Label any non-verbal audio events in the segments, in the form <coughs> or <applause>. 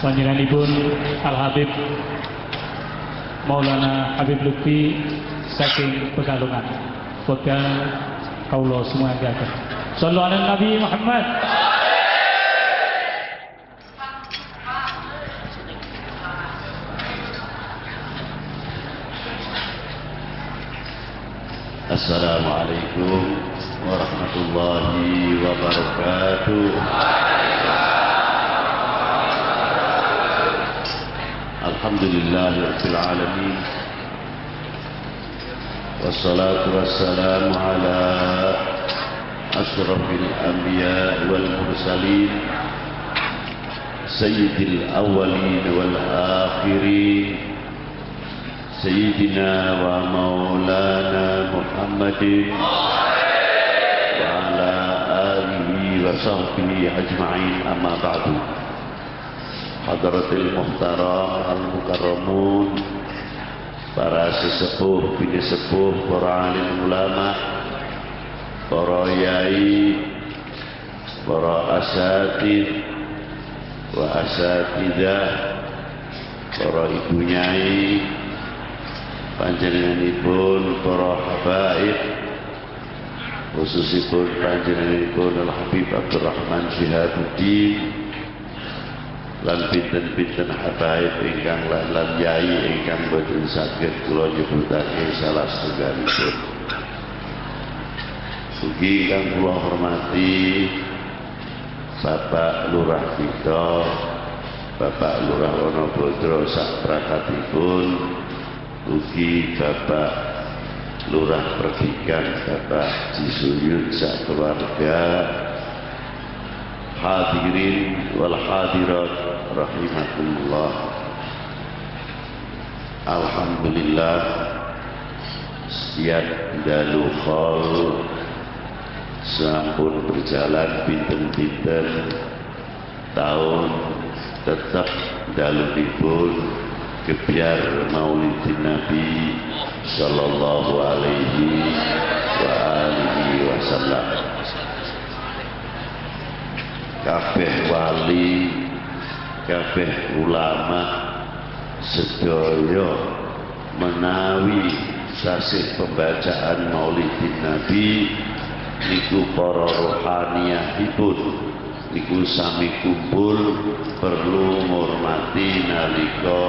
panjenenganipun Al Habib Maulana Habib Lutfi saking Pekalongan. Bekal kaulo semua jaga. Sallu ala Nabi Muhammad. Assalamualaikum warahmatullahi wabarakatuh. Alhamdulillah Rabbil Alamin Wassalatu wassalamu ala Ashrafil Anbiya wal Mursalin Sayyidil Awwalin wal Akhirin Sayyidina wa Maulana Muhammadin Wa ala alihi wa sahbihi ajma'in amma ba'du Hadratil Muhtaram Al-Mukarramun. Para sesepuh, bini sepuh, para alim ulama Para yai Para asatid Wa asatidah Para ibu nyai Panjenenganipun para habaib Khususipun panjenenganipun Al-Habib Abdurrahman Syihabuddin lan pinten-pinten habaib ingkang lan lan yai ingkang boten saged kula nyebutake salah setunggalipun. Ugi kang kula hormati Bapak Lurah kita, Bapak Lurah Wonobodro sak prakatipun, ugi Bapak Lurah Perdikan, Bapak Jisuyut sak keluarga, hadirin wal hadirat rahimakumullah Alhamdulillah setiap dalu khol sampun berjalan pinten-pinten. Tahun tetap dalu dipun kebiar maulidin Nabi sallallahu alaihi wa alihi wasallam kabeh wali kabeh ulama sedaya menawi sasih pembacaan maulidin nabi niku para rohaniyahipun. Niku sami kumpul perlu menghormati nalika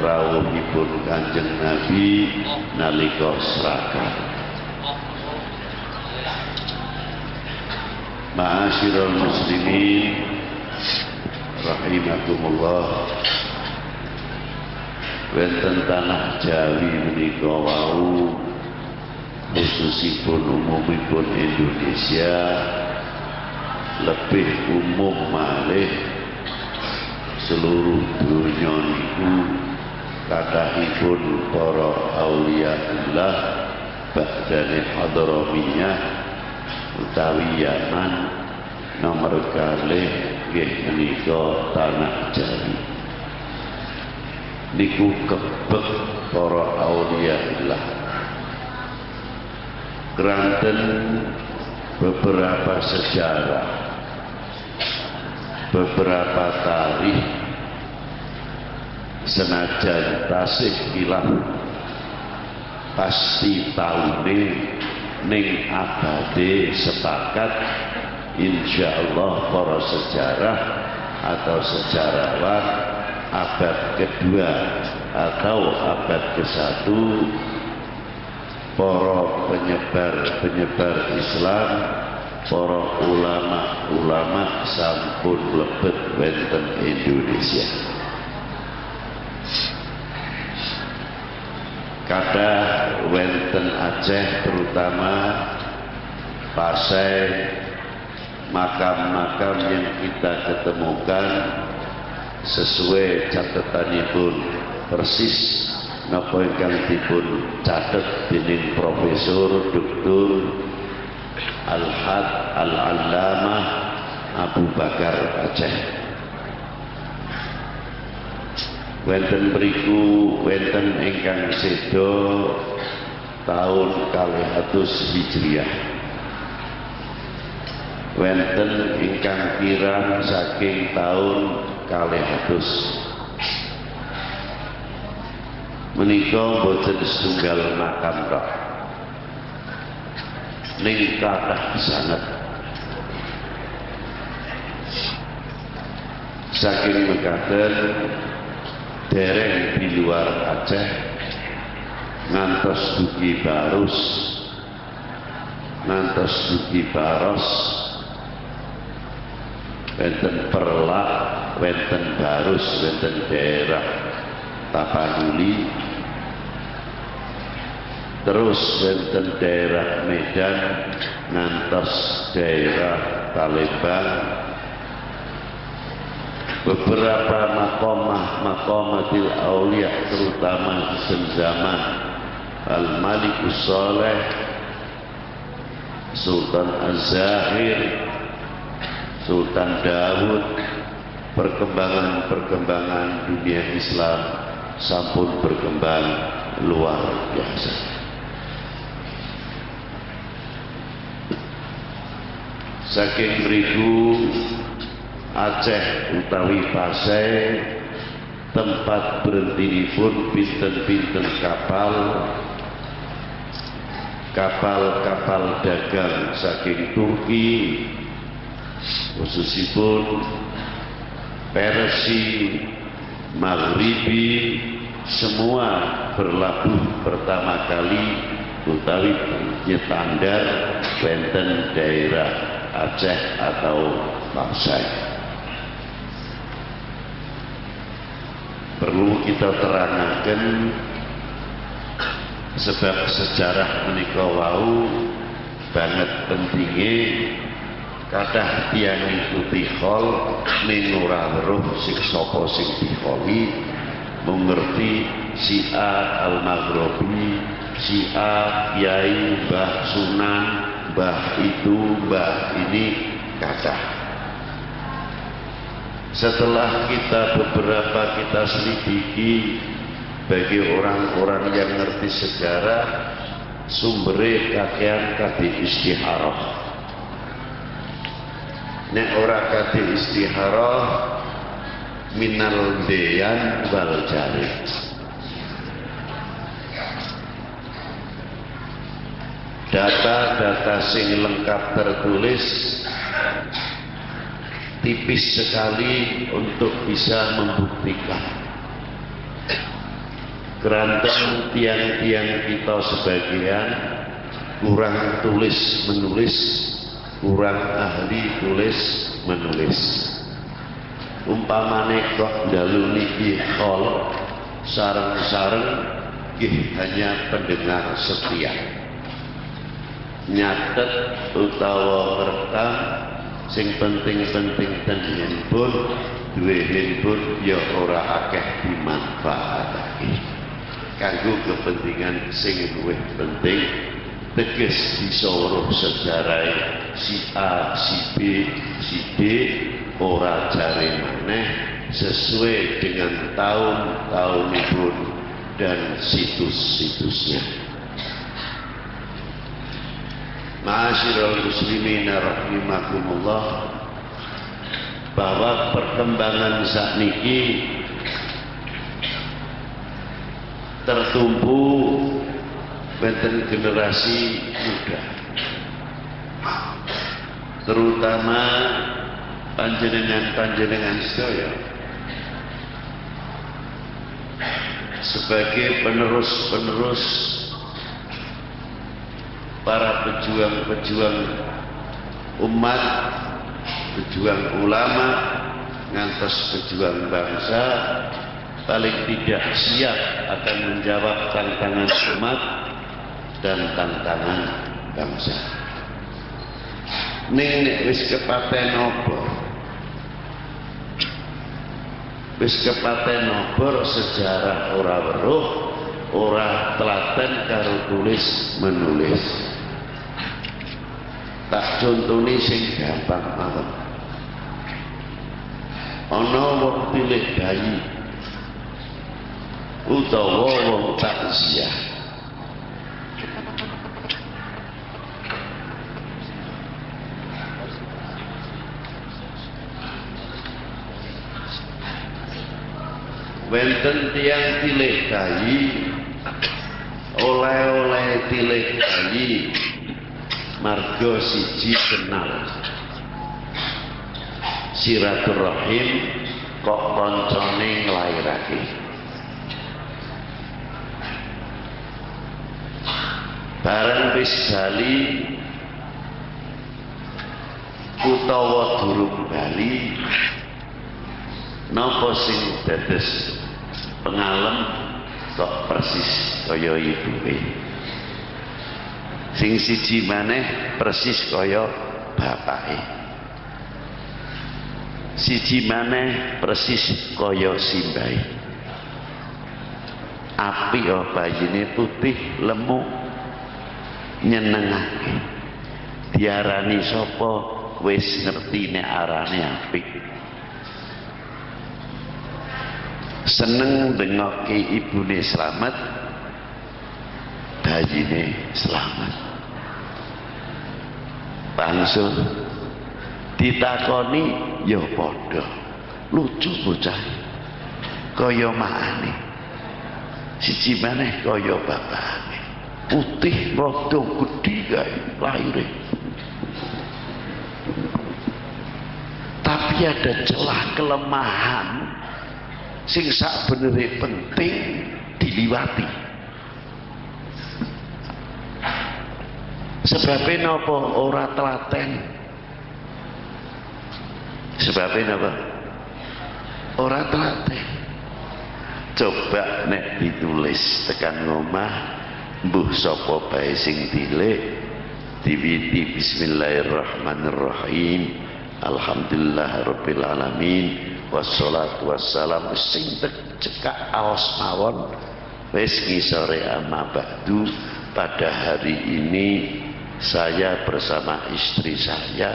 rawuhipun kanjeng nabi nalika serakat Ma'asyiral muslimin rahimakumullah. Wonten tanah Jawi menika wau khususipun umumipun Indonesia lebih umum malih seluruh dunia niku kathahipun para auliya Allah badane hadramiyah utawi Yaman nomor kalih nggih menika tanah Jawi niku kebek para auliyaillah. Keranten beberapa sejarah beberapa tarikh senajan tasih hilang pasti tahun ning abadi sepakat insyaallah para sejarah atau sejarawan abad kedua atau abad ke satu para penyebar-penyebar Islam para ulama-ulama sampun lebet wenten Indonesia kata wenten Aceh terutama Pasai makam-makam yang kita ketemukan sesuai catatan pun persis napa ingkang dipun catet dening Profesor Dr. Al-Had Al-Allamah Abu Bakar Aceh wenten beriku wenten ingkang sedo tahun kalih atus hijriah. Wenten ingkang kirang saking tahun kalih atus. Menika boten setunggal makam tok. Ning kathah saking mekaten dereng di luar Aceh ngantos dugi barus ngantos dugi baros wenten perlak wenten barus wenten daerah Tapanuli terus wenten daerah Medan ngantos daerah Palembang beberapa makomah makomatil aulia terutama di zaman Al-Malikus Saleh Sultan Az-Zahir Sultan Dawud perkembangan-perkembangan dunia Islam sampun berkembang luar biasa. Saking mriku Aceh utawi Pasai tempat berhenti pun pinten-pinten kapal kapal-kapal dagang saking Turki khususipun Persi Maghribi semua berlabuh pertama kali utawi nyetandar Benten daerah Aceh atau Bangsai. Perlu kita terangkan sebab sejarah menika wau banget pentingnya kadah tiang ikuti khol ning ora weruh sing sapa sing mengerti si A al-Maghribi si A Kiai Mbah Sunan bah itu, bah ini kata. Setelah kita beberapa kita selidiki bagi orang-orang yang ngerti sejarah sumbernya kakean kati istiharah. Nek ora kati istiharah minal deyan wal jarik. data-data sing lengkap tertulis tipis sekali untuk bisa membuktikan. Kerantang tiang-tiang kita sebagian kurang tulis menulis kurang ahli tulis menulis. Umpamane kok dalu niki khol sareng-sareng hanya pendengar setia. Nyatet utawa rekam sing penting-penting ten handphone duwe handphone ya ora akeh dimanfaatake kanggo kepentingan sing luwih penting teges disoro sejarah si A, si B, si D ora jare maneh sesuai dengan tahun-tahun tahun dan situs-situsnya. Ma'asyiral muslimin rahimakumullah. Bahwa perkembangan saat niki tertumpu benten generasi muda. Terutama panjenengan-panjenengan sedaya. Sebagai penerus-penerus para pejuang-pejuang umat, pejuang ulama, ngantos pejuang bangsa, paling tidak siap akan menjawab tantangan umat dan tantangan bangsa. Ning nek wis kepaten apa? Wis kepaten apa sejarah ora weruh, ora telaten karo tulis menulis tak contone sing gampang mawon ana wong pilih bayi utawa wong takziah. Wenten tiang tilih bayi oleh-oleh tilih bayi margo siji kenal. Silaturahim kok koncone nglairake? Bareng wis bali utawa durung bali napa sing dados pengalem kok persis kaya ibuke sing siji maneh persis kaya bapake. Siji maneh persis kaya simbahe. Api oh bayine putih lemu nyenengake. Diarani sapa? Wis ngerti nek arane apik. Seneng dengokke ibune selamat bayine selamat bangsul ditakoni ya padha. Lucu bocah. Kaya makane. Siji maneh kaya bapake putih rada gedhi kae lahire tapi ada celah kelemahan sing sak benere penting diliwati sebabnya napa ora telaten? Sebabnya napa ora telaten. Coba nek ditulis tekan ngomah mbuh sapa bae sing tilik diwiti bismillahirrahmanirrahim. Alhamdulillah rabbil alamin. Wassalatu wassalam. Sing cekak aos mawon. Wis ngisore amma ba'du. Pada hari ini saya bersama istri saya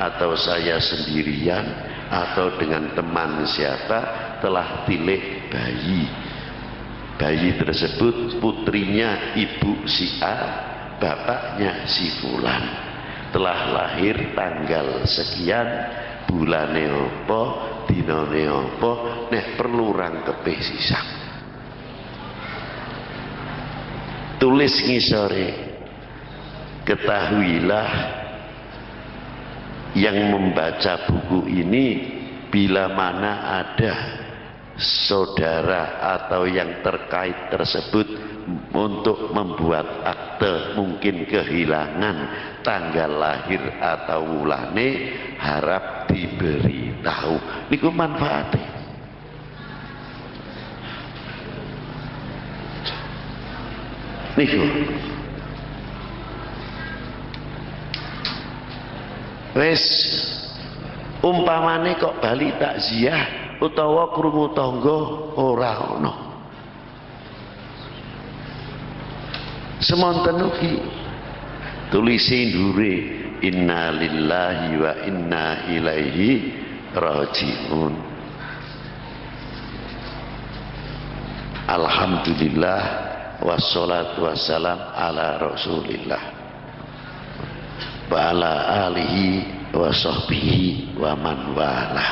atau saya sendirian atau dengan teman siapa telah pilih bayi. Bayi tersebut putrinya ibu si A bapaknya si fulan. Telah lahir tanggal sekian bulane apa dinane apa nek perlu rangkepe sisak. Tulis ngisore ketahuilah yang membaca buku ini bila mana ada saudara atau yang terkait tersebut untuk membuat akte mungkin kehilangan tanggal lahir atau wulane harap diberi tahu. Niku manfaatnya niku wes umpamane kok bali takziah utawa krungu tangga ora ana semonten ugi tulisi ndure inna lillahi wa inna ilaihi rajiun. Alhamdulillah wassalatu wassalam ala rasulillah wa ala alihi wa sahbihi wa man wala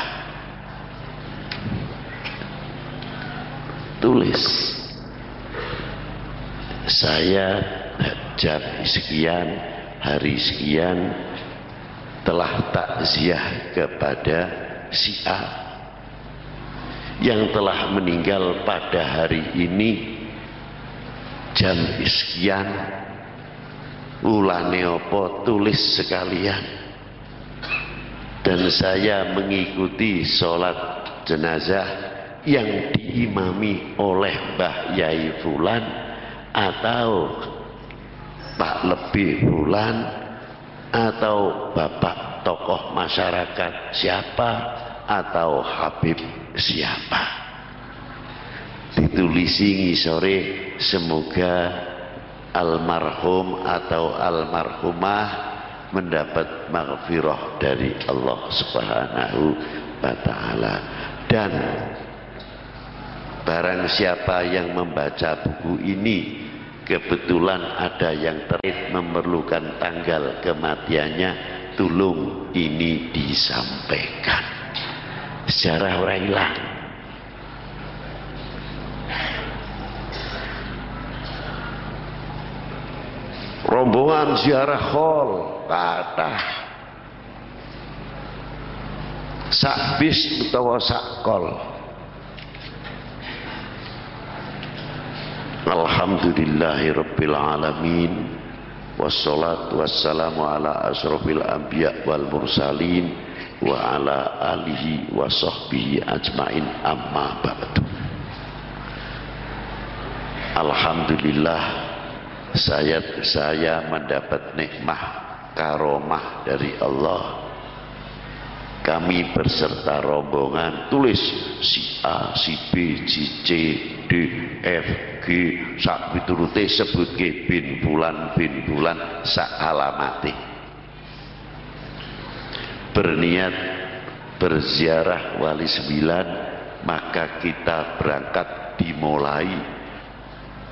tulis. Saya jam sekian hari sekian telah takziah kepada si A yang telah meninggal pada hari ini jam sekian ulane opo tulis sekalian? Dan saya mengikuti sholat jenazah yang diimami oleh Mbah Yai Fulan atau Pak Lebih Bulan atau Bapak tokoh masyarakat siapa atau Habib siapa? Ditulisi ngisore semoga almarhum atau almarhumah mendapat maghfirah dari Allah Subhanahu wa taala. Dan barang siapa yang membaca buku ini kebetulan ada yang terit memerlukan tanggal kematiannya tolong ini disampaikan. Sejarah orang hilang rombongan ziarah khol kata sak bis utawa sak kol. Alhamdulillahi Rabbil Alamin Wassalatu wassalamu ala asrafil anbiya wal mursalin Wa ala alihi wa sahbihi ajmain. Amma ba'du. Alhamdulillah saya saya mendapat nikmah karomah dari Allah. Kami berserta rombongan tulis si A, si B, si C, D, F, G sak sebut G bin bulan bin bulan sak alamati berniat berziarah wali sembilan maka kita berangkat dimulai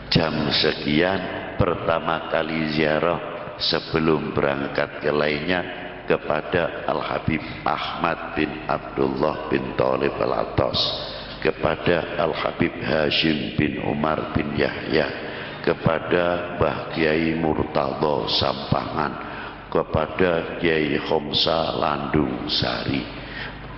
jam sekian pertama kali ziarah sebelum berangkat ke lainnya kepada Al-Habib Ahmad bin Abdullah bin Talib Al-Atas kepada Al-Habib Hashim bin Umar bin Yahya kepada Mbah Kiai Murtado Sampangan kepada Kiai Khomsa Landung Sari.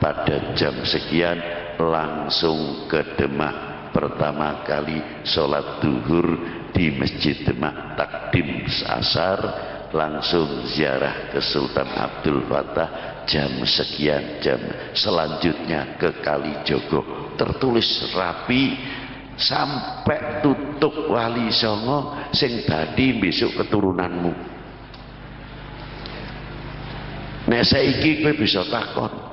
Pada jam sekian langsung ke Demak pertama kali sholat duhur di Masjid Demak Takdim Asar langsung ziarah ke Sultan Abdul Fattah jam sekian jam selanjutnya ke Kalijogo. Tertulis rapi sampai tutup wali songo sing tadi besok keturunanmu. Nek saiki kowe bisa takon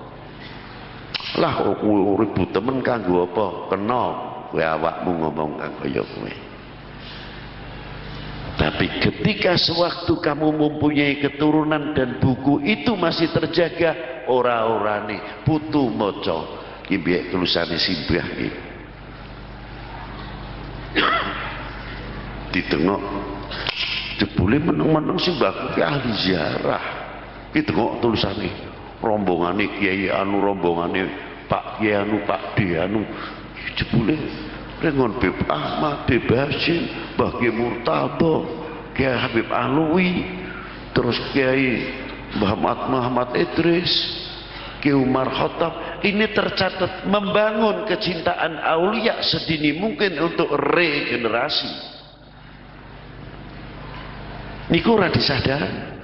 lah aku urip temen kanggo apa? Kena kowe awakmu ngomong kaya kowe. Tapi ketika sewaktu kamu mempunyai keturunan dan buku itu masih terjaga ora-orane putu moco iki tulisane simbah iki. Ditengok jebule meneng-meneng simbahku ki ahli ziarah. Ki tengok tulisane rombongane kiai anu rombongane Pak Kiai anu Pak D anu jebule dengan Bib Ahmad, Bib Hashim, Mbah Murtado, Kiai Habib Alwi, terus Kiai Muhammad Muhammad Idris, Kiai Umar Khattab, ini tercatat membangun kecintaan aulia sedini mungkin untuk regenerasi. Niku ora disadari.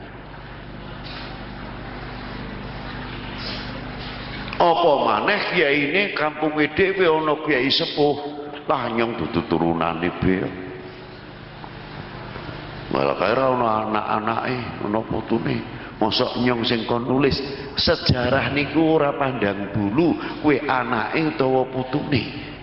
Apa maneh ini kampung dhewe ana kiai sepuh lah nyong dudu turunane be. Malah kaya ana anak-anake, ana putune. Mosok nyong sing kon nulis sejarah niku ora pandang bulu kowe anake utawa putune.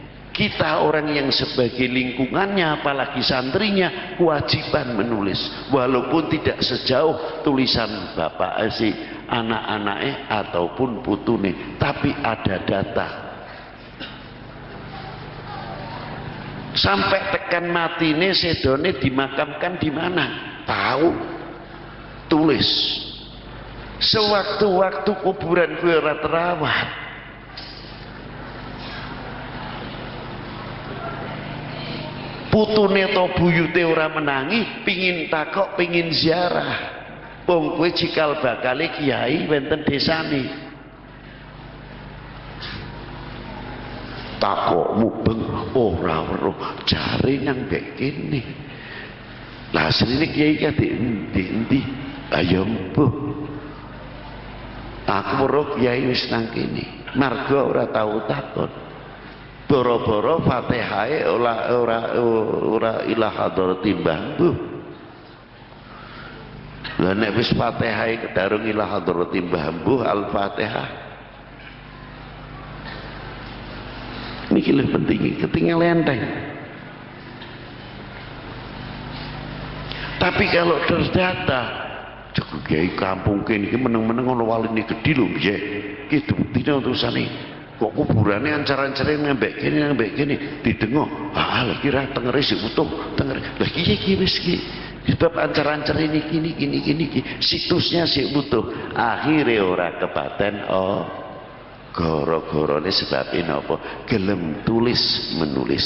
Kita orang yang sebagai lingkungannya apalagi santrinya kewajiban menulis. Walaupun tidak sejauh tulisan bapak si anak-anaknya ataupun putune tapi ada data. Sampai tekan mati ini sedone dimakamkan di mana? Tahu. Tulis. Sewaktu-waktu kuburan gue terawat putune to buyute ora menangi pingin takok pingin ziarah. Wong kowe cikal bakale kiai wonten desane. Takokmu beng ora weruh. Jare nang mbek kene. Lah asline kiai ki di endi endi? Ayo mbuh. Aku weruh kiai wis nang kene. Marga ora tau takon boro-boro Fatihae ora ora ora ilah hadrati Mbah Mbuh lah nek wis Fatihah kedarung ilah hadrati Mbah Mbuh Al-Fatihah. Niki lebih penting ketinggalan enteng tapi kalau terdata cukup kiai kampung kini meneng-meneng ono wali ini gede lho piye gitu tidak utusane kok kuburannya ancar-ancarin ngambek kini ngambek kini didengok ah lagi ra tengere si utuh tengere lagi iya ki wis ki sebab ancar-ancar ini gini gini gini situsnya si butuh akhirnya ora kepaten oh goro-goro ini sebab ini apa gelem tulis menulis.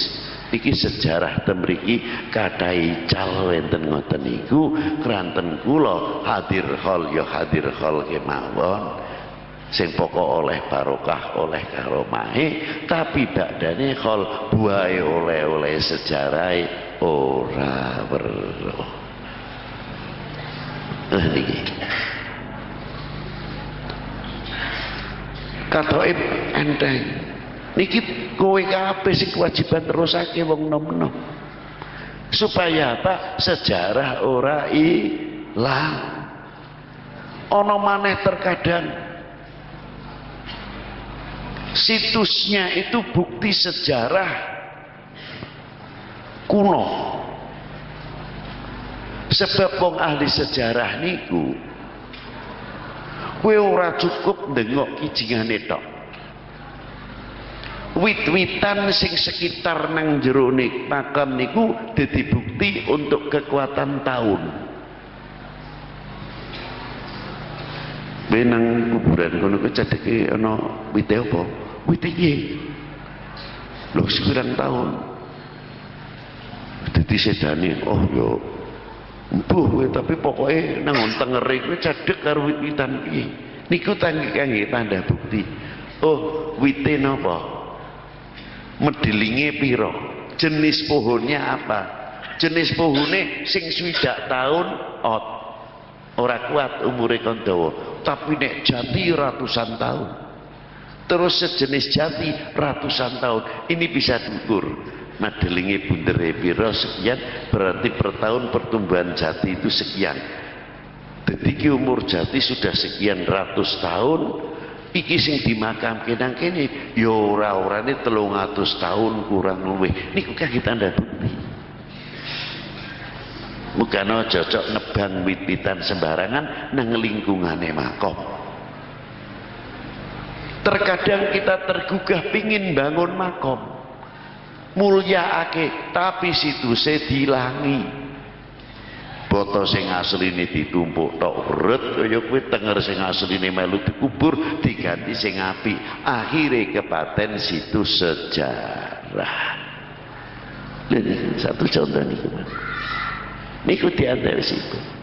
Iki sejarah temriki katai cal wenten ngoten niku. Kranten kula hadir hol ya hadir hol kemawon sing pokok oleh barokah oleh karomahe tapi bakdane hol buahe oleh-oleh sejarah ora weruh. Niki. Katoke enteng. Niki kowe kabeh sing kewajiban terusake wong nom-nom. Supaya apa? Sejarah ora ilang. Ana maneh terkadang situsnya itu bukti sejarah kuno. Sebab wong ahli sejarah niku kowe ora cukup ndengok kijingane tok. Wit-witan sing sekitar nang jero makam niku dadi bukti untuk kekuatan tahun benang kuburan kono ku cedeke ana wite apa wite piye lho sekiran tahun. Dadi sedane oh yo. Kowe tapi pokoknya nang tengere kowe cedek karo wit-witan piye niku kangge tanda bukti. Oh wite napa? Medilinge piro jenis pohonnya apa? Jenis pohonnya sing swidak tahun ot. Ora kuat umure kondowo tapi nek jati ratusan tahun terus sejenis jati ratusan tahun. Ini bisa diukur. Madelinge bundere piro sekian berarti per tahun pertumbuhan jati itu sekian. Jadi umur jati sudah sekian ratus tahun iki sing dimakamke nang kene ya ora-orane 300 tahun kurang luwih. Niku kangge tanda bukti. Bukan cocok nebang wit-witan sembarangan nang lingkungane makom terkadang kita tergugah pingin bangun makom. Mulia ake tapi situ dilangi. Boto sing asline ditumpuk tok urut kaya kowe tenger sing asline melu dikubur diganti sing apik akhire kepaten situ sejarah. Satu contoh niku niku di antara situ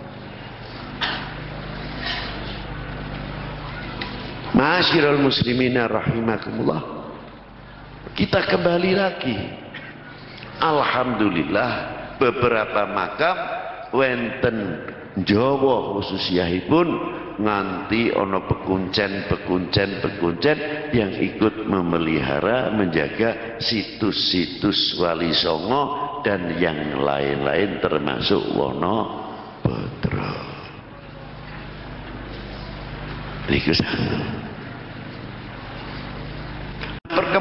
Masyirul muslimina rahimakumullah kita kembali lagi Alhamdulillah beberapa makam wenten Jawa khususiyahipun nganti ono pekuncen-pekuncen pekuncen yang ikut memelihara menjaga situs-situs Wali Songo dan yang lain-lain termasuk Wono Bodro.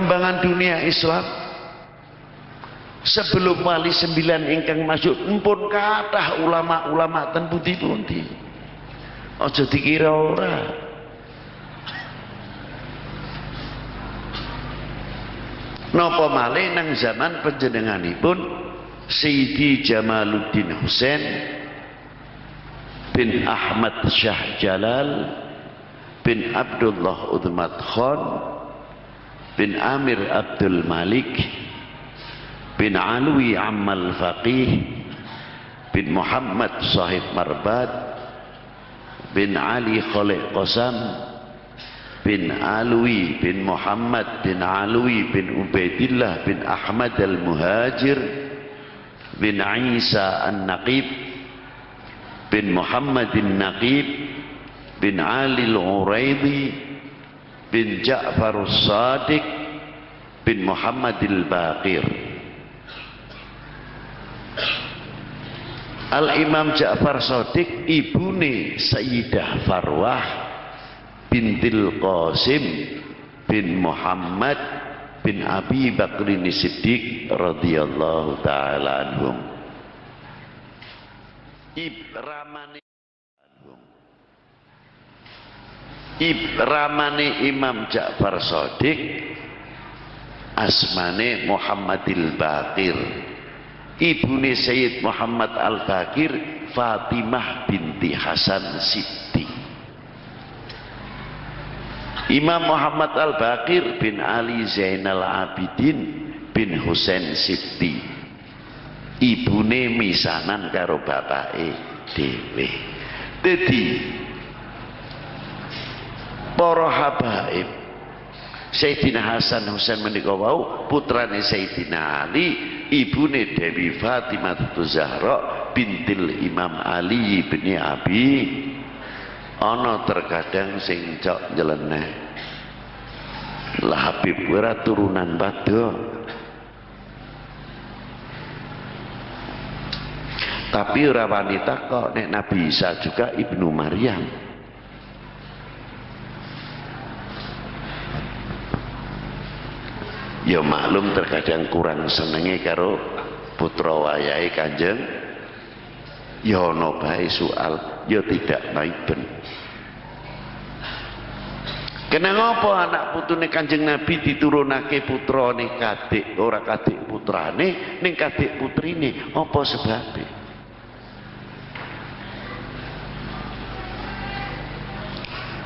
Perkembangan dunia Islam. Sebelum wali sembilan ingkang masuk pun kathah ulama-ulama ten pundi-pundi. Aja dikira ora. Napa malih nang zaman panjenenganipun Sayyidi Jamaluddin Husain bin Ahmad Syah Jalal bin Abdullah Udmat Khan bin Amir Abdul Malik bin Alwi Ammal Faqih bin Muhammad Sahib Marbad bin Ali Khalid Qasam bin Alwi bin Muhammad bin Alwi bin Ubaidillah bin Ahmad Al-Muhajir bin Isa An-Naqib bin Muhammad An-Naqib bin Ali Al-Uraidi bin Ja'far As-Sadiq bin Muhammad Al-Baqir Al-Imam Ja'far Sodik ibune Sayyidah Farwah bintil Qasim bin Muhammad bin Abi Bakrin Siddiq radhiyallahu taala anhum. Ibramane Ibramane Imam Ja'far Sodik asmane Muhammadil Baqir. Ibune Sayyid Muhammad Al-Bakir Fatimah binti Hasan Siddi Imam Muhammad Al-Bakir bin Ali Zainal Abidin bin Husain Sibti ibune misanan karo bapake dhewe. Dadi para habaib. Sayyidina Hasan Husain menika wau putrane Sayyidina Ali ibune Dewi Fatimah Zahra bintil Imam Ali bin Abi. Ana terkadang sing cok nyeleneh. Lah Habib ora turunan badha tapi ora wanita kok nek Nabi Isa juga ibnu Maryam ya maklum terkadang kurang senenge karo putra wayahe kanjeng. Ya ana bae soal ya tidak maiben Kenapa anak putune Kanjeng Nabi diturunake putrane kadik ora kadik putrane ning kadik putrine? Apa sebabnya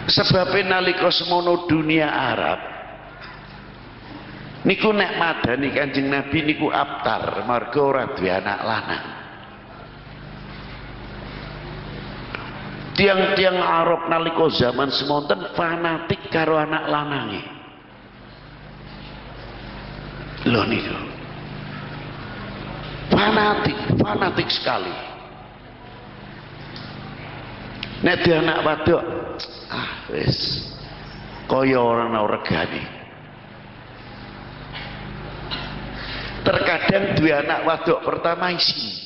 Sebabnya nalika semono dunia Arab niku nek madani Kanjeng Nabi niku abtar marga ora duwe anak lanang. Tiang-tiang Arab nalika zaman semonten fanatik karo anak lanange. Lho niku. Fanatik fanatik sekali. Nek dia anak wadok ah wis. Kaya orang ora regani terkadang dua anak wadok pertama isi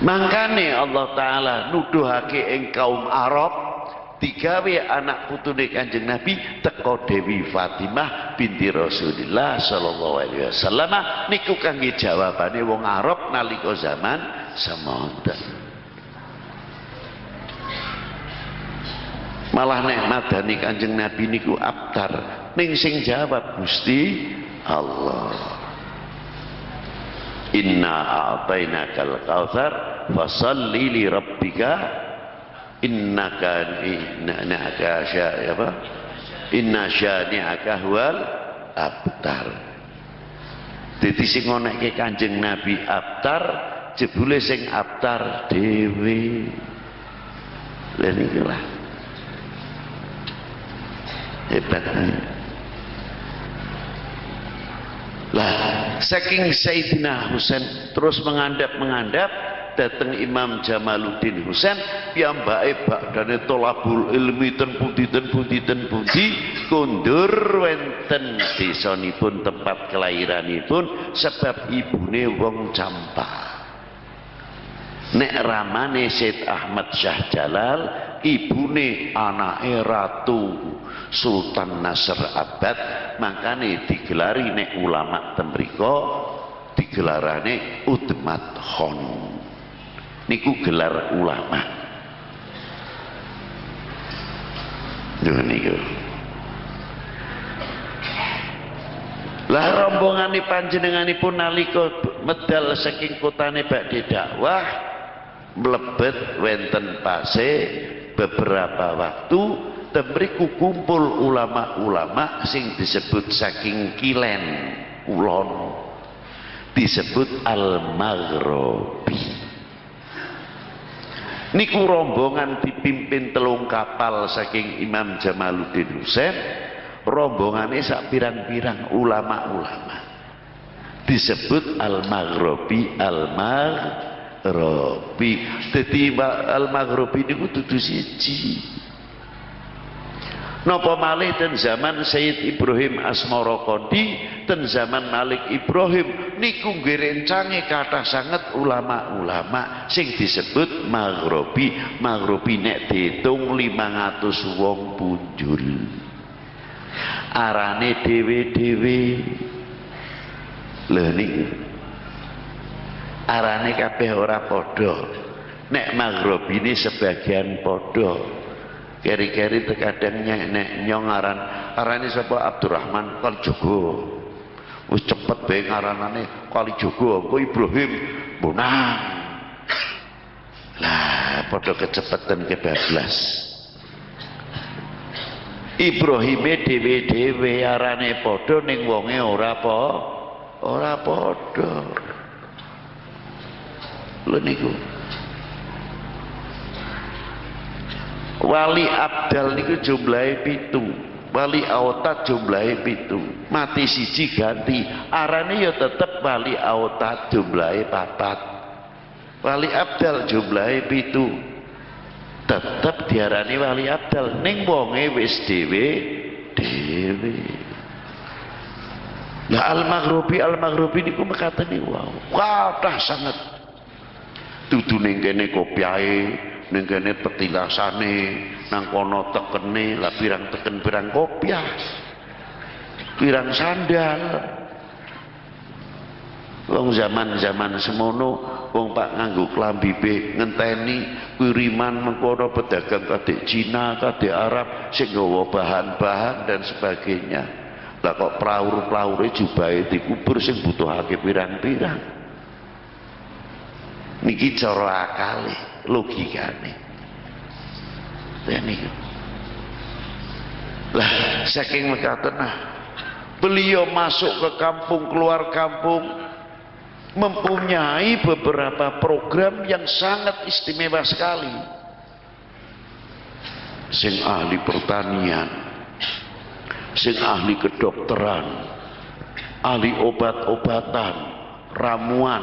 Mangkane Allah Ta'ala nuduhake ing kaum Arab digawe anak putune Kanjeng Nabi teko Dewi Fatimah binti Rasulullah sallallahu alaihi wasallam niku kangge jawabane wong Arab nalika zaman semonten. Malah nek madani kanjeng nabi niku abtar ning sing jawab Gusti Allah. Inna a'tainakal kautsar fasalli li rabbika innaka innaka apa? Inna syani'aka huwal abtar. Dadi sing ngonekke kanjeng nabi abtar jebule sing abtar dhewe. Lha lah hebat. Lah saking Sayyidina Husain terus mengandap-mengandap datang Imam Jamaluddin Husain piyambake bakdane tolabul ilmi ten pundi ten pundi ten pundi kundur wenten desanipun tempat kelahiranipun sebab ibune wong Campak nek ramane Syed Ahmad Syah Jalal ibune anake ratu Sultan Nasr Abad. Makane digelari nek ulama temriko digelarane Udmat Khon. Niku gelar ulama. Duh niku. Lah rombongane panjenenganipun nalika medal saking kotane badhe dakwah mlebet wenten pase beberapa waktu temriku kumpul ulama-ulama sing disebut saking kilen kulon disebut al-maghrobi. Niku rombongan dipimpin telung kapal saking Imam Jamaluddin Husain rombongannya sak pirang-pirang ulama-ulama. Disebut al-maghrobi al-maghrobi jadi al-maghrobi niku dudu siji. Napa malih ten zaman Sayyid Ibrahim Asmara Kondi ten zaman Malik Ibrahim niku nggih kathah sanget ulama-ulama sing disebut maghrobi maghrobi nek diitung 500 wong punjul. Arane dhewe-dhewe. Lho niku arane kabeh ora padha. Nek maghrobi ini sebagian padha. Keri-keri terkadang nek nyong aran arane sapa? Abdurrahman Kaljogo wis cepet bae ngaranane Kalijogo engko Ibrahim. Bonang lah padha kecepetan kebablas. Ibrahime dhewe-dhewe arane padha ning wonge ora apa ora padha lho niku. Wali abdal niku jumlahe pitu. Wali autat jumlahe pitu. Mati siji ganti. Arane ya tetep wali autat jumlahe papat. Wali abdal jumlahe pitu. Tetep diarani wali abdal. Ning wonge wis dhewe dhewe. Lah al maghrubi al maghrubi niku mekaten wow kathah sangat dudu ning kene kopiahe ning kene petilasane nang kono tekene lah pirang teken pirang kopiah pirang sandal wong zaman-zaman semono wong Pak nganggo klambi be ngenteni kiriman mengkono pedagang kadek Cina, kadek Arab sing nggawa bahan-bahan dan sebagainya. Lah kok praur-praure jubahe dikubur sing butuhake pirang-pirang. Niki cara akale, logikane. Ini. Lah saking mekaten nah beliau masuk ke kampung keluar kampung mempunyai beberapa program yang sangat istimewa sekali sing ahli pertanian sing ahli kedokteran ahli obat-obatan ramuan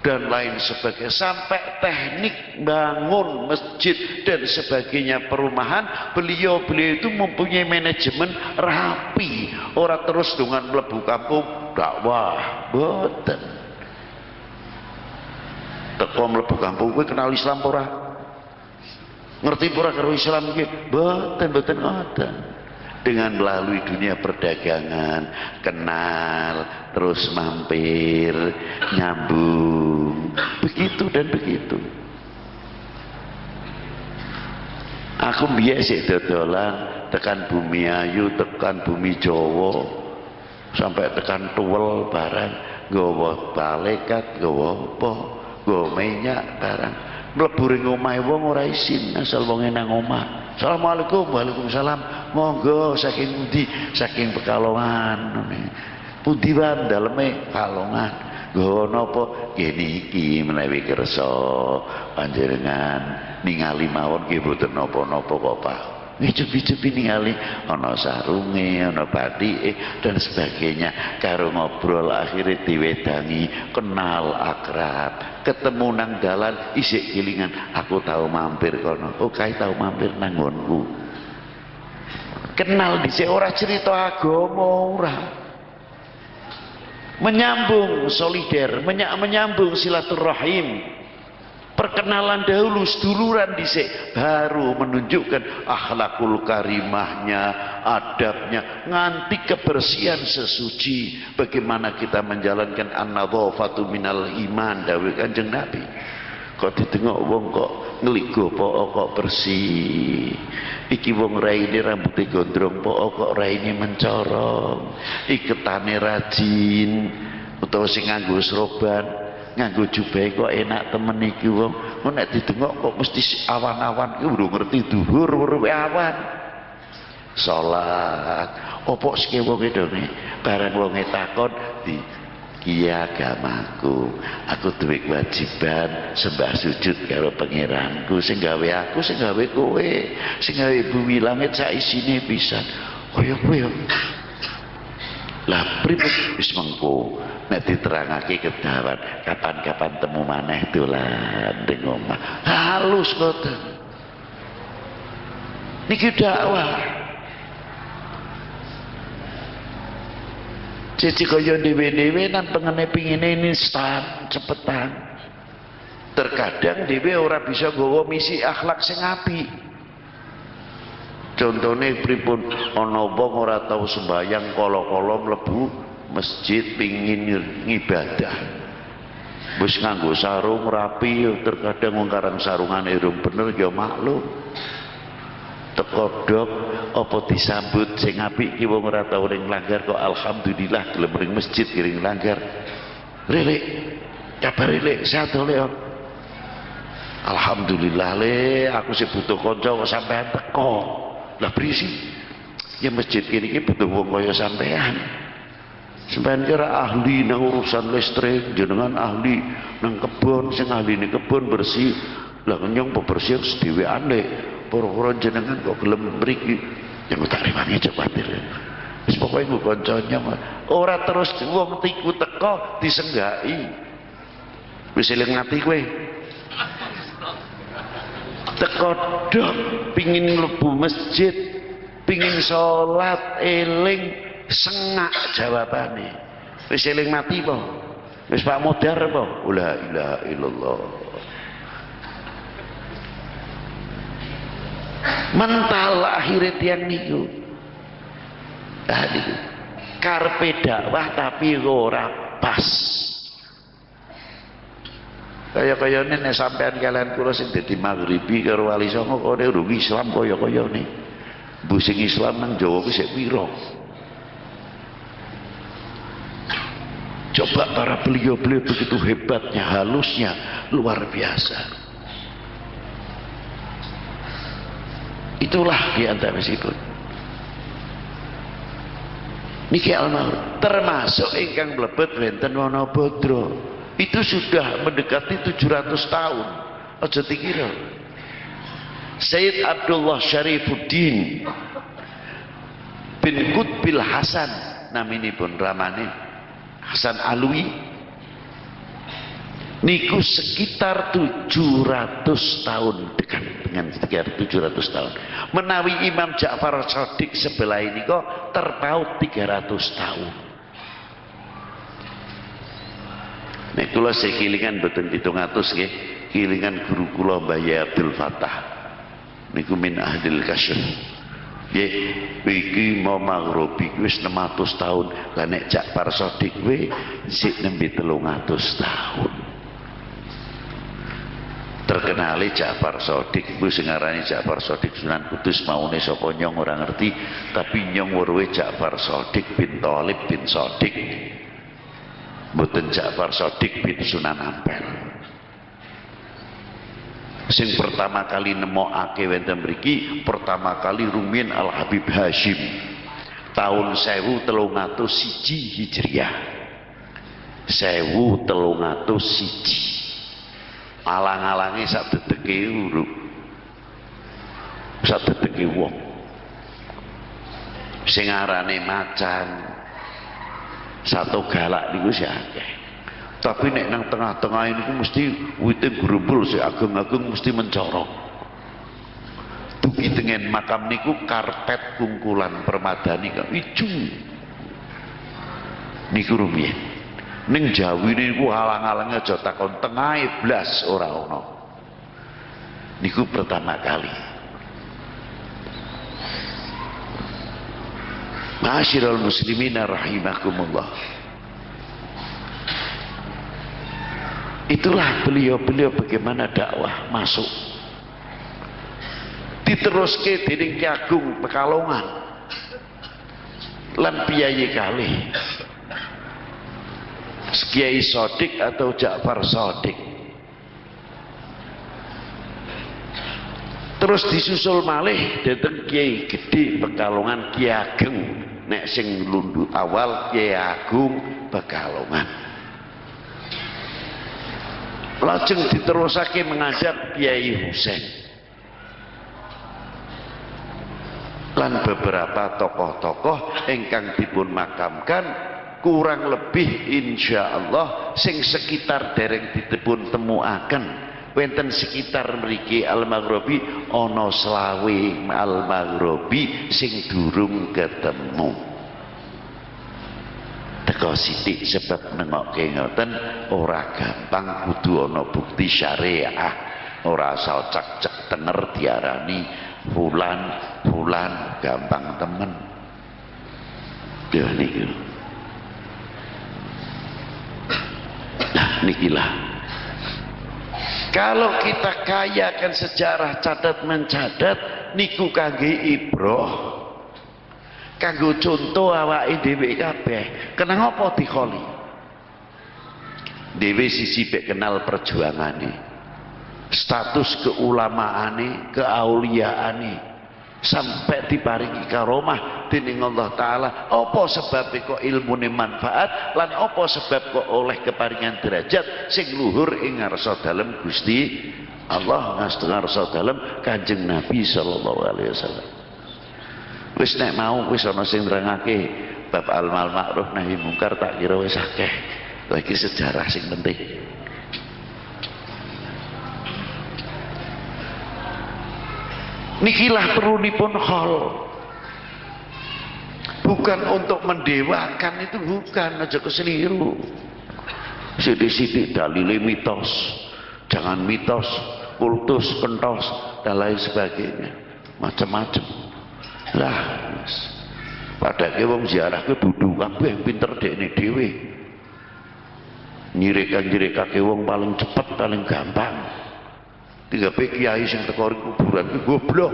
dan lain sebagainya. Sampai teknik bangun masjid dan sebagainya perumahan beliau-beliau itu mempunyai manajemen rapi. Orang terus dengan melebu kampung dakwah boten. Teko mlebu kampung kowe kenal Islam ora? Ngerti ora karo Islam iki mboten mboten ngoten dengan melalui dunia perdagangan kenal terus mampir nyambung. Begitu dan begitu. Aku biasa dodolan tekan bumi ayu tekan bumi Jawa sampai tekan tuwel barang gawa balekat gawa apa go minyak barang mlebu ring omahe wong ora isin asal wong nang omah. Assalamualaikum Waalaikumsalam. Monggo saking pundi? Saking Pekalongan. Pundi wae daleme Kalongan. Nggawa napa? Kene iki menawi kersa panjenengan ningali mawon nggih boten napa-napa kok Pak. Wicup-wicupi ningali ana sarunge, ana batike dan sebagainya. Karo ngobrol akhirnya diwedangi, kenal akrab, ketemu nang dalan isik kilingan, aku tahu mampir kono. Oh, kae tahu mampir nang nggonku. Kenal dhisik ora cerita agama ora. Menyambung solider, menyambung silaturahim perkenalan dahulu seduluran dhisik baru menunjukkan akhlakul karimahnya adabnya nganti kebersihan sesuci. Bagaimana kita menjalankan an-nadhafatu minal iman dawuh Kanjeng Nabi? Kok ditengok wong kok ngeligo po kok bersih. Iki wong raine rambutnya gondrong po kok raine mencorong. Iketane rajin utawa sing nganggo serobaan nganggo jubah kok enak temen iki wong. Kok nek didengok kok mesti awan-awan iki urung ngerti dhuwur weruh awan. Salat. Opo sike wong edone bareng wong takon di Ki agamaku. Aku duwe kewajiban sembah sujud karo pangeranku. Sing gawe aku sing gawe kowe. Sing gawe bumi langit sak isine pisan. Kaya kowe lah pripun? Wis mengko nek diterangake kedawan kapan-kapan temu maneh dolan ning omah. Halus ngoten. Niki dakwah. Cici kaya dewe-dewe nan pengene pingine instan cepetan. Terkadang dewe ora bisa gawa misi akhlak sing apik. Contohnya pripun? Ana wong ora tau sembayang kala-kala mlebu masjid pingin ngibadah. Wis nganggo sarung rapi terkadang wong karang sarungane urung bener ya maklum. Tekodok apa disambut sing apik ki wong ora langgar kok alhamdulillah gelem ring masjid kiring langgar. Lele kabar lele sehat le Alhamdulillah le aku sih butuh kanca kok sampean teko. Lah berisi? Ya masjid ini butuh wong kaya sampean. Sampean kira ahli nang urusan listrik, jenengan ahli nang kebun, sing ahli ning kebun bersih. Lah nyong bebersih harus dheweane. Para jenengan kok gelem mriki. Yang tak rewangi kuwatir. Wis pokoke nggo kancane ora terus wong tiku teko disenggai. Wis eling ngati kowe. Teko dok pingin mlebu masjid, pingin sholat eling sengak jawabane. Wis eling mati apa? Wis Pak Modar apa? La ilaha illallah. Mental akhirnya tiang niku? Ah niku. Karpe dakwah tapi ora pas. Kaya kaya ini nek sampean kalian kula sing dadi maghribi karo wali songo kene rugi Islam kaya kaya ini busing Islam nang Jawa ku sik pira Coba para beliau-beliau begitu hebatnya, halusnya, luar biasa. Itulah di antara meskipun. Niki almarhum termasuk ingkang mlebet wonten Wonobodro. Itu sudah mendekati 700 tahun. Aja dikira. Sayyid Abdullah Syarifuddin bin Qutbil Hasan naminipun ramane Hasan Alwi niku sekitar 700 tahun dekat dengan sekitar 700 tahun menawi Imam Ja'far Shadiq sebelah ini kok terpaut 300 tahun Nek kula saya kilingan betul hitung atus nggih, kilingan guru kula Mbah Abdul Fatah. Niku min ahdil kasyf. Ya, iki mau maghribi wis 600 tahun. Lah nek Ja'far Shadiq kuwi sik nembe 300 tahun. Terkenali Ja'far Shadiq kuwi sing aranane Ja'far Shadiq Sunan Kudus maune sapa nyong ora ngerti, tapi nyong weruhe Ja'far Shadiq bin Thalib bin Shadiq. Mboten Ja'far Shadiq bin Sunan Ampel sing pertama kali nemokake wonten mriki pertama kali Rumin Al Habib Hashim. Tahun 1301 Hijriah. 1301 alang-alange sak dedeke urip sak dedeke wong. Sing arane macan. Satu galak niku sih tapi nek nang tengah-tengah ini mesti wite gerumbul si ageng-ageng mesti mencorok. Dugi dengan makam niku karpet kungkulan permadani kan ijo. Niku rumiyin. Ning jawi niku halang-halangnya aja takon tengah blas ora ono niku pertama kali. Ma'asyiral muslimin rahimakumullah Itulah beliau-beliau bagaimana dakwah masuk. Diteruske dening Ki Agung Pekalongan. Lan piyayi kali. Kiai Sodik atau Ja'far Sodik. Terus disusul malih dateng Kiai Gede Pekalongan Ki Ageng. Nek sing lundu awal Kiai Agung Pekalongan lajeng diterusake mengajak Kiai Husain. Lan beberapa tokoh-tokoh ingkang dipun makamkan kurang lebih insya Allah sing sekitar dereng ditepun temuaken. Wenten sekitar mriki al-maghribi ana selawe al-maghribi sing durung ketemu teko sithik sebab nengokke ngoten ora gampang kudu ana bukti syariah. Ora asal cek-cek tener diarani fulan fulan gampang temen. Ya niki nah nikilah kalau kita kayakan sejarah catat mencatat niku kangge ibroh kanggo contoh awake dhewe kabeh. Kenapa dikholi? Dhewe sisi pek kenal perjuangane. Status keulamaane keauliaane. Sampai diparingi karomah dening Allah taala. Apa sebab kok ilmune manfaat? Lan apa sebab kok oleh keparingan derajat sing luhur ing ngarsa dalem Gusti Allah? Ngarsa dalem Kanjeng Nabi sallallahu alaihi wasallam wis nek mau wis ana sing nerangake bab al ma'ruf nahi mungkar tak kira wis akeh lagi sejarah sing penting Nikilah perunipun hal. Bukan untuk mendewakan itu bukan aja keseliru. Sidik-sidik dalile mitos. Jangan mitos, kultus, kentos dan lain sebagainya. Macam-macam. Lah, pada wong ziarah ke duduk kabeh pinter dekne dhewe. Nyirikan-nyirikake wong paling cepat, paling gampang. Tiga kiai sing teko kuburan ku goblok.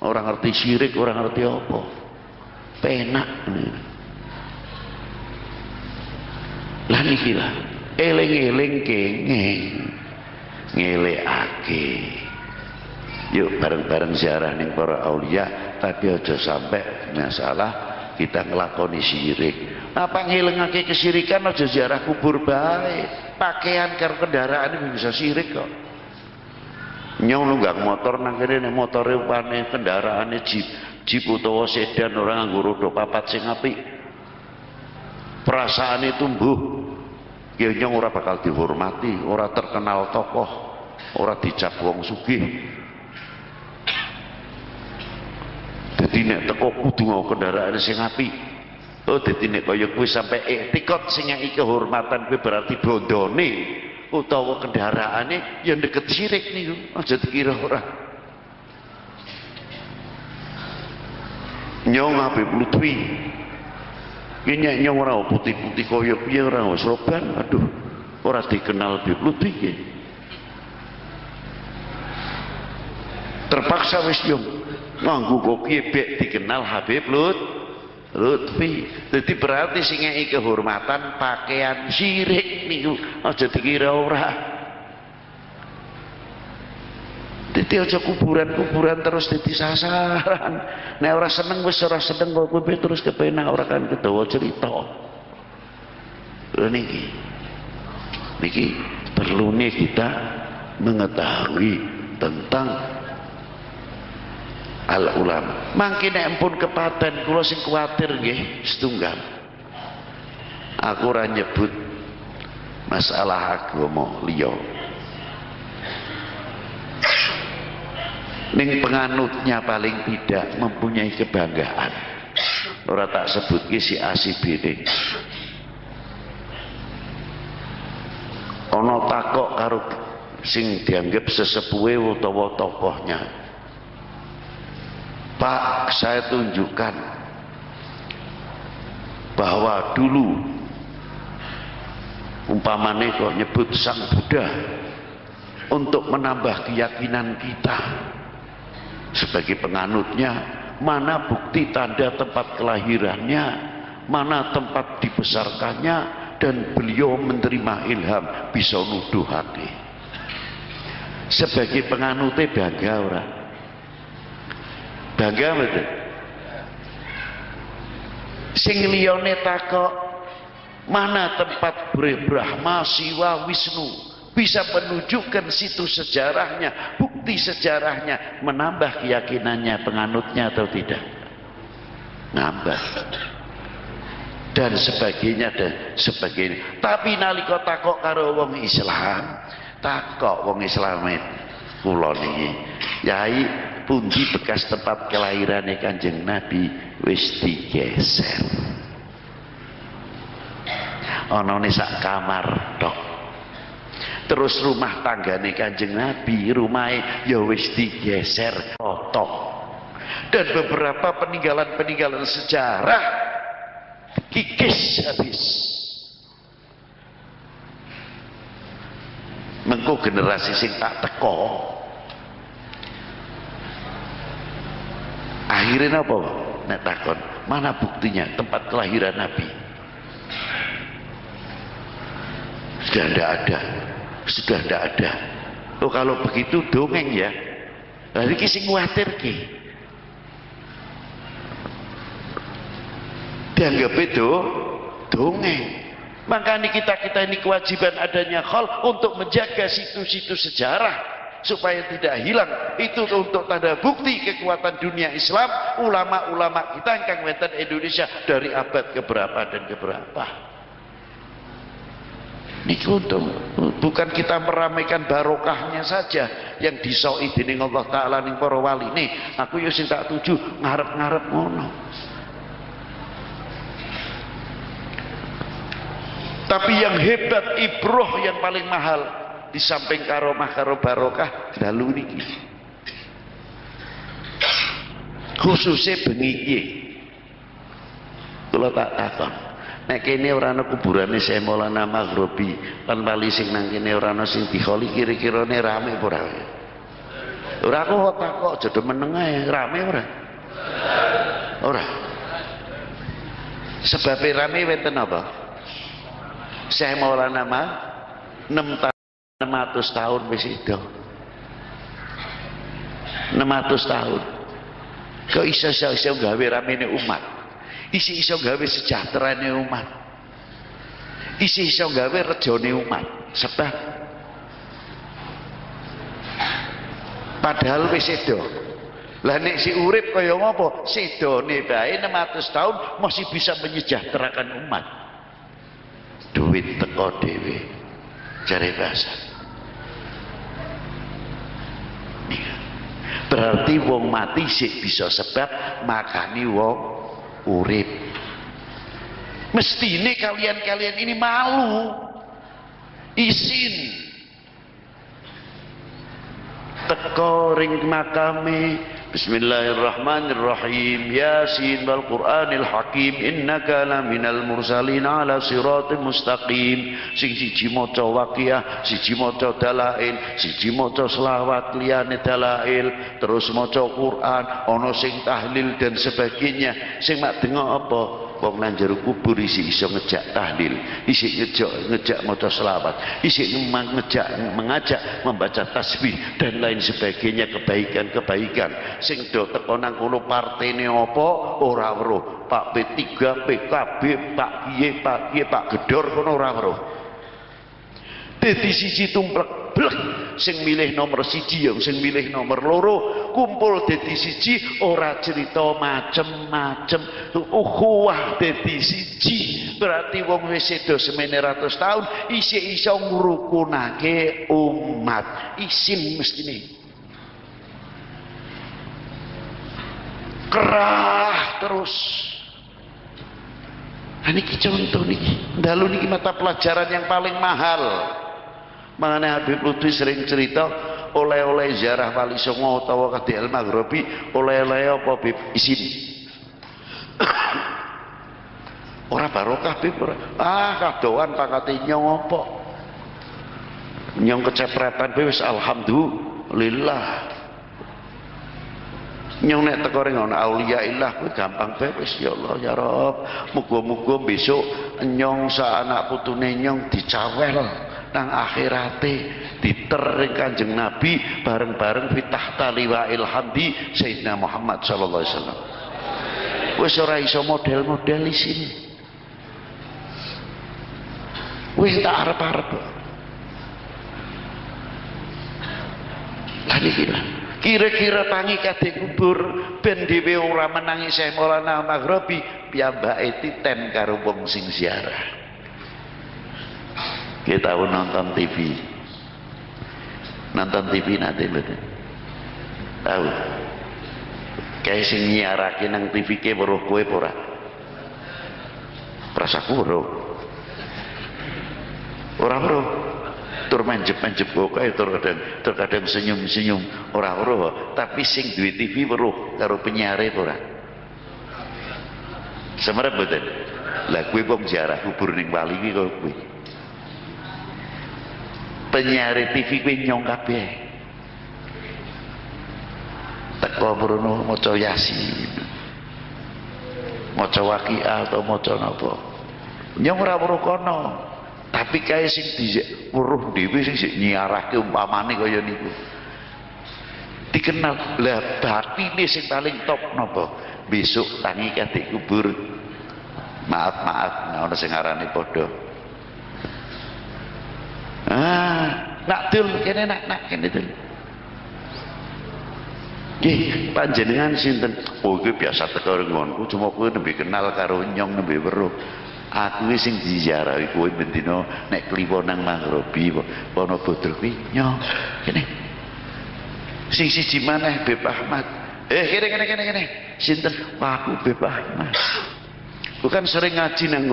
Orang ngerti syirik orang ngerti apa. Penak. Lah niki lah eling-eling kenging. Ngelekake yuk bareng-bareng ziarah ning para aulia tapi aja sampai masalah kita ngelakoni syirik apa ngelengake kesyirikan aja ziarah kubur baik pakaian karo kendaraan bisa syirik kok. Nyong nunggak motor nang nek motore upane kendaraane jeep jeep utawa sedan ora nganggo roda papat sing apik. Perasaane tumbuh. Ya nyong ora bakal dihormati ora terkenal tokoh ora dicap wong sugih dadi nek teko kudu mau kendaraan sing apik. Oh dadi nek kaya kuwi sampai etikot sing nyai kehormatan kuwi berarti bondone utawa kendaraane yang deket sirik nih aja dikira ora. Nyong Habib Lutfi ini nyong ora putih-putih koyo piye ora slogan aduh ora dikenal Habib Lutfi ki terpaksa wis nyong nganggo kopi bek dikenal Habib Lut Lutfi. Jadi berarti sing ngeki kehormatan pakaian sirik niku aja dikira ora. Dadi aja kuburan-kuburan terus dadi sasaran. Nek ora seneng wis ora seneng kok kowe terus kepenak ora kan kedawa cerita. Lho niki. Niki perlune kita mengetahui tentang al ulama mangke nek pun kepaten kula sing kuwatir nggih setunggal. Aku ora nyebut masalah agama liya. Ning penganutnya paling tidak mempunyai kebanggaan. Ora tak sebut si asibine ana takok karo sing dianggap sesepuhe utawa tokohnya Pak saya tunjukkan bahwa dulu umpamane kok nyebut sang Buddha untuk menambah keyakinan kita sebagai penganutnya mana bukti tanda tempat kelahirannya mana tempat dibesarkannya dan beliau menerima ilham bisa nuduh hati. Sebagai penganutnya bangga orang bangga betul sing liyane takok mana tempat Brahma Siwa Wisnu bisa menunjukkan situ sejarahnya bukti sejarahnya menambah keyakinannya penganutnya atau tidak? Nambah dan sebagainya dan sebagainya. Tapi nalika takok karo wong Islam takok wong Islam kula niki. Yai pundi bekas tempat kelahiran Kanjeng Nabi wis digeser. Ana sak kamar tok. Terus rumah tanggane Kanjeng Nabi, rumahe ya wis digeser. Dan beberapa peninggalan-peninggalan sejarah kikis habis. Mengko generasi sing tak teko akhirnya apa nek takon mana buktinya tempat kelahiran Nabi? Sudah tidak ada. Sudah tidak ada. Oh kalau begitu dongeng ya. Lalu kisi khawatir ki. Dianggap itu dongeng. Makanya kita kita ini kewajiban adanya khol untuk menjaga situs-situs sejarah supaya tidak hilang. Itu untuk tanda bukti kekuatan dunia Islam ulama-ulama kita yang wonten Indonesia dari abad keberapa dan keberapa. Ini untuk bukan kita meramaikan barokahnya saja yang disoi dening Allah taala ning para wali. Nih aku yo sing tak tuju ngarep-ngarep ngono. Tapi yang hebat ibroh yang paling mahal di samping karomah karo barokah dalu niki. Khususnya bengi iki. Kula tak takon. Nek kene ora ana kuburane Syekh Maulana Maghribi lan wali sing nang kene ora ana sing dikholi kira-kirane rame apa ora? Ora aku takok jodoh meneng ae. Rame ora? Ora. Sebab rame wonten apa? Syekh Maulana Ma 6 tahun 600 tahun wis itu 600 tahun. Kok iso iso, iso gawe ramene umat? Isi iso gawe sejahterane umat? Isi iso gawe rejone umat? Sebab padahal wis itu lah nek si urip kaya ngopo? Sedone bae 600 tahun masih bisa menyejahterakan umat. Duit teko dhewe cari bahasa. Berarti wong mati sih bisa sebab makani wong urip. Mesti ini kalian-kalian ini malu. Isin. Teko ring makame Bismillahirrahmanirrahim. Yasin wal Qur'anil Hakim. Innaka laminal mursalin ala siratim mustaqim. Sing siji maca waqiah siji maca dalail siji maca selawat liyane dalail. Terus maca Quran ana sing tahlil dan sebagainya. Sing mak dengar apa wong nang jero kubur isi iso ngejak tahlil isi ngejak ngejak maca selawat isi ngejak mengajak membaca tasbih dan lain sebagainya kebaikan-kebaikan. Sing do teko nang kono partene apa? Ora weruh. Pak P3 PKB Pak Kiye Pak Kiye Pak Gedor kono ora weruh dadi siji tumplek blek. Sing milih nomor siji yang sing milih nomor loro. Kumpul dadi siji ora cerita macem-macem. Ukhuwah dadi siji. Berarti wong wis sedo semene ratus tahun isih iso ngrukunake umat. Isim mestine. Kerah terus. Nah, ini contoh nih, dalu niki mata pelajaran yang paling mahal. Mengenai Habib Lutfi sering cerita oleh-oleh ziarah Wali Songo utawa Kadi Al Maghribi oleh-oleh apa Bib isin. <coughs> Ora barokah Bib ora. Ah kadoan pakate nyong apa? Nyong kecepretan wis alhamdulillah. Nyong nek teko ring ana aulia ilah kuwi gampang bae wis ya Allah ya Rob. Muga-muga besok nyong sa anak putune nyong dicawel nang akhirate ditering Kanjeng Nabi bareng-bareng fitah taliwa ilhamdi Sayyidina Muhammad sallallahu alaihi wasallam. Wis ora iso model-model sini. Wis tak arep-arep. Tadi kira kira-kira tangi kade kubur ben dhewe ora menangi Syekh Maulana Maghribi piyambake titen karo wong sing ziarah kita tahu nonton TV nonton TV nanti betul tahu. Kayak sing nyiarake nang TV ke weruh kowe ora? Rasaku weruh. Ora tur manjep-manjep kae tur kadang tur kadang senyum-senyum. Ora weruh. Tapi sing duwe TV weruh karo penyiare ora? Semerep betul lah kowe wong ziarah kubur ning wali kok kowe penyiar TV kuwi nyong kabeh. Teko mrono maca yasin. Maca waqiah atau maca napa? Nyong ora weruh kono tapi kae sing weruh dhewe sing nyiarahke umpamane kaya niku. Dikenal lah batine sing paling top napa? Besok tangi kadek kubur. Maaf maaf ono sing ngarani padha ah nak dul kene nak nak kene dul Nggih, panjenengan sinten? Oh, iki biasa teko ngonku, cuma kowe nembe kenal karo nyong nembe weruh. Aku wis sing diziarahi kowe bendina nek kliwo nang Mangrobi, ana bodol nyong. Kene. Sing siji maneh Beb Ahmad. Eh, kene kene kene kene. Sinten? Aku Beb Ahmad. Bukan sering ngaji nang.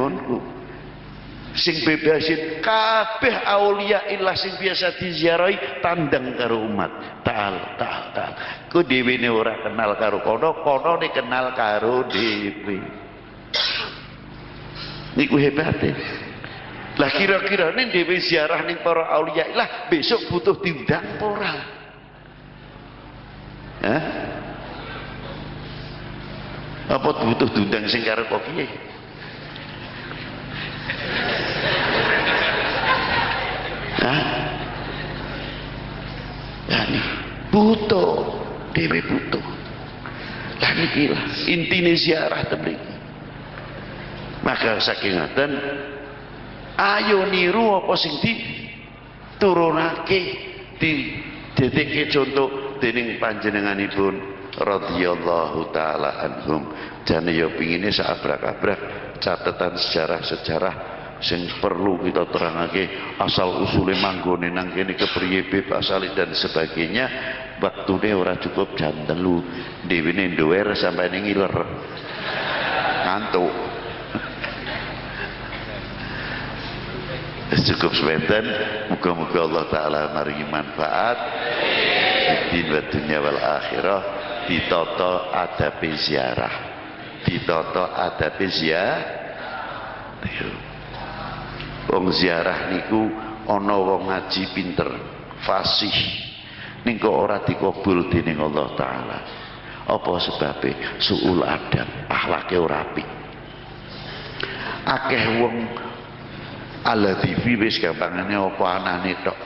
Sing bebasin kabeh aulia ilah sing biasa diziarahi tandang karo umat. Taal, taal, taal. Ku dhewe ne ora kenal karo kono, kono ne kenal karo dhewe. Niku hebate. Lah kira-kira ning dhewe ziarah ning para aulia ilah besok butuh diundang apa ora? Hah? Apa butuh diundang sing karo kok Hah? Lah butuh, dewe butuh. Lah niki lah intine ziarah tebriki. Maka saking ngaten ayo niru apa sing di turunake di dedekke contoh dening panjenenganipun radhiyallahu taala anhum jane ya pingine saabrak-abrak catatan sejarah-sejarah sing perlu kita terangake asal usule manggone nang kene kepriye asal dan sebagainya waktune ora cukup jam telu dhewene nduwer sampai ning ngiler. Ngantuk. <laughs> Cukup sebentar. Muga-muga Allah taala maringi manfaat. Di wa dunya wal akhirah ditata adab ziarah. Ditata adab ziarah wong ziarah niku ana wong ngaji pinter fasih. Ning kok ora dikabul dening Allah taala? Apa sebabe? Suul adab akhlake ora apik. Akeh wong alladzi fi wis gampangane apa anane tok.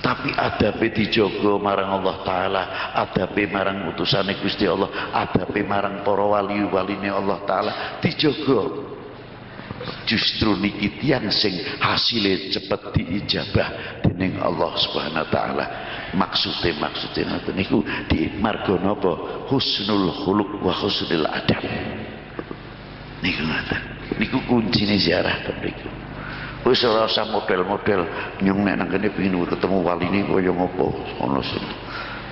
Tapi adabe dijogo marang Allah taala adabe marang utusane Gusti Allah adabe marang para wali-waline Allah taala dijogo justru niki tiang sing hasilnya cepet diijabah dening Allah Subhanahu wa taala. Maksude maksude ngoten niku di marga napa? Husnul khuluq wa husnul adab. Niku ngoten. Niku kuncine ziarah niku. Wis ora usah model-model nyung nek nang kene pengin ketemu waline kaya ngopo ngono sih.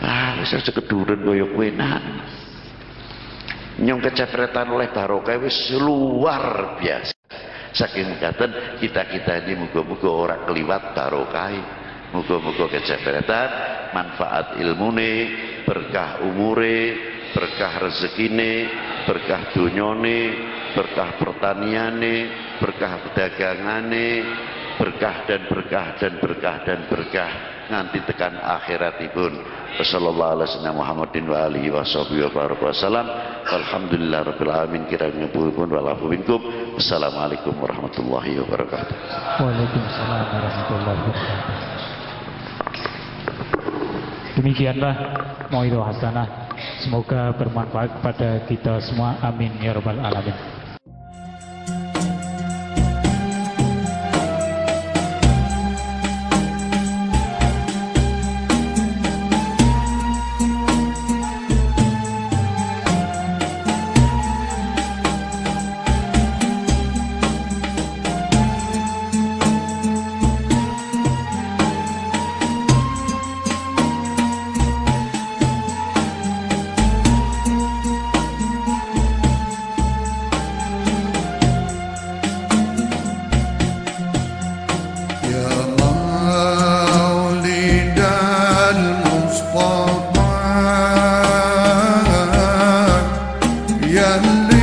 Ah, wis sekeduren kaya kowe nah. Nyung kecepretan oleh barokah wis luar biasa saking katen kita-kita ini muga-muga orang keliwat barokah. Muga-muga keceperetan manfaat ilmune berkah umure berkah rezekine berkah dunyone berkah pertaniane berkah dagangane berkah dan berkah dan berkah dan berkah nganti tekan akhiratipun sallallahu alaihi wasallam Muhammadin wa alihi washabihi wa wasallam alhamdulillah rabbil alamin kiranya pun walafu minkum assalamualaikum warahmatullahi wabarakatuh. Waalaikumsalam warahmatullahi wabarakatuh. Demikianlah Moido Hasanah. Semoga bermanfaat kepada kita semua. Amin. Ya rabbal alamin Yenli